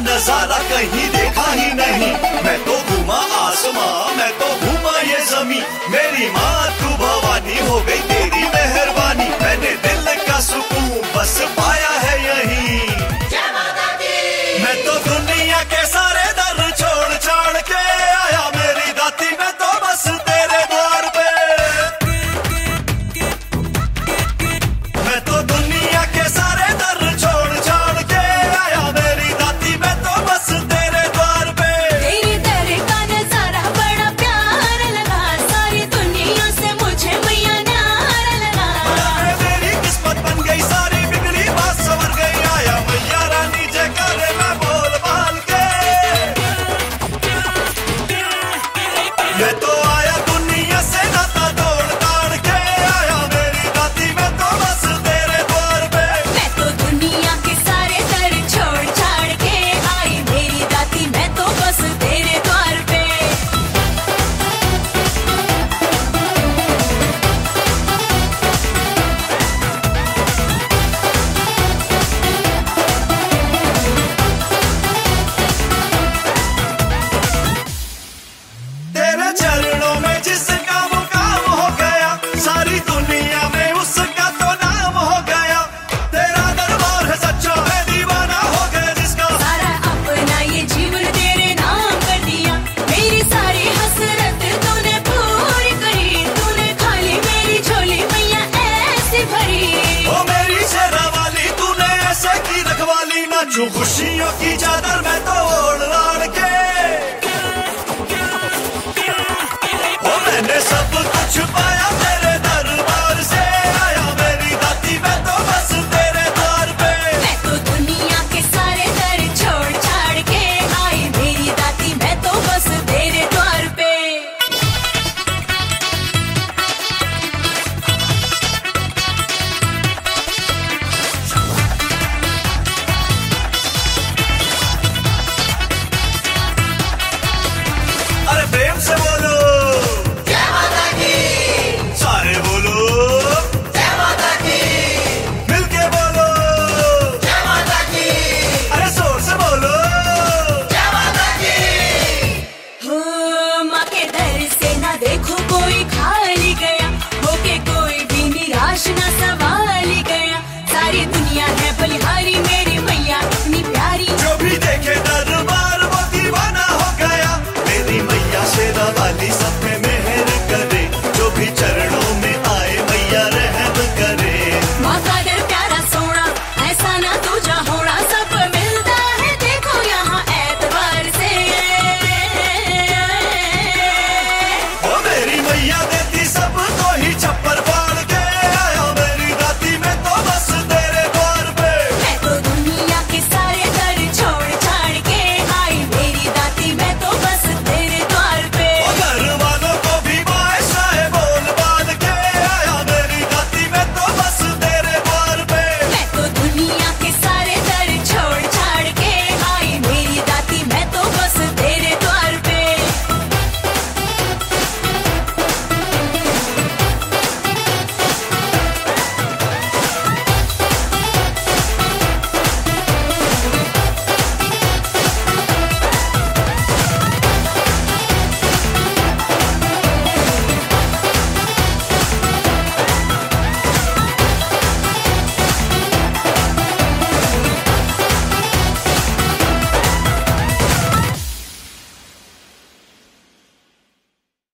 नज़ारा कहीं देखा जो खुशियों की चादर में तो